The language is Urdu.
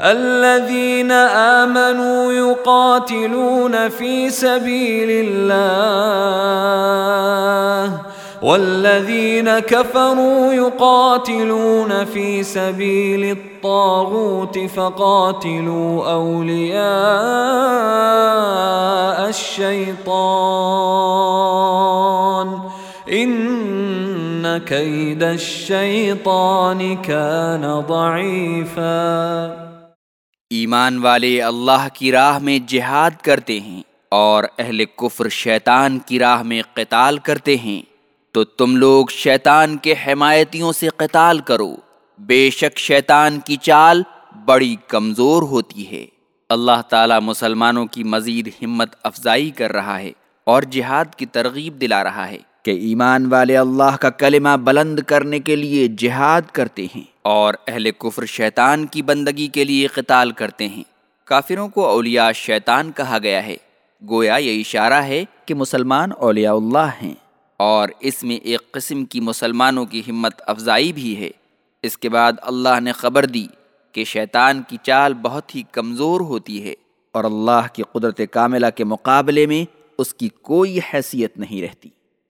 الذين آمنوا يقاتلون في سبيل الله والذين كفروا يقاتلون في سبيل الطاغوت فقاتلوا أولياء الشيطان. إن كيد الشيطان كان ضعيفاً. ایمان والے اللہ کی راہ میں جہاد کرتے ہیں اور اہل کفر شیطان کی راہ میں قتال کرتے ہیں، تو تم لوگ شیطان کے حمایتیوں سے قتال کرو۔ بے شک شیطان کی چال بڑی کمزور ہوتی ہے۔ اللہ تعالی مسلمانوں کی مزید ہمت افزائی کر رہا ہے اور جہاد کی ترغیب دلا رہا ہے۔ کہ ایمان والے اللہ کا کلمہ بلند کرنے کے لیے جہاد کرتے ہیں اور اہل کفر شیطان کی بندگی کے لیے قتال کرتے ہیں۔ کافروں کو اولیاء شیطان کہا گیا ہے۔ گویا یہ اشارہ ہے کہ مسلمان اولیاء اللہ ہیں اور اس میں ایک قسم کی مسلمانوں کی ہمت افزائی بھی ہے۔ اس کے بعد اللہ نے خبر دی کہ شیطان کی چال بہت ہی کمزور ہوتی ہے اور اللہ کی قدرت کاملہ کے مقابلے میں اس کی کوئی حیثیت نہیں رہتی۔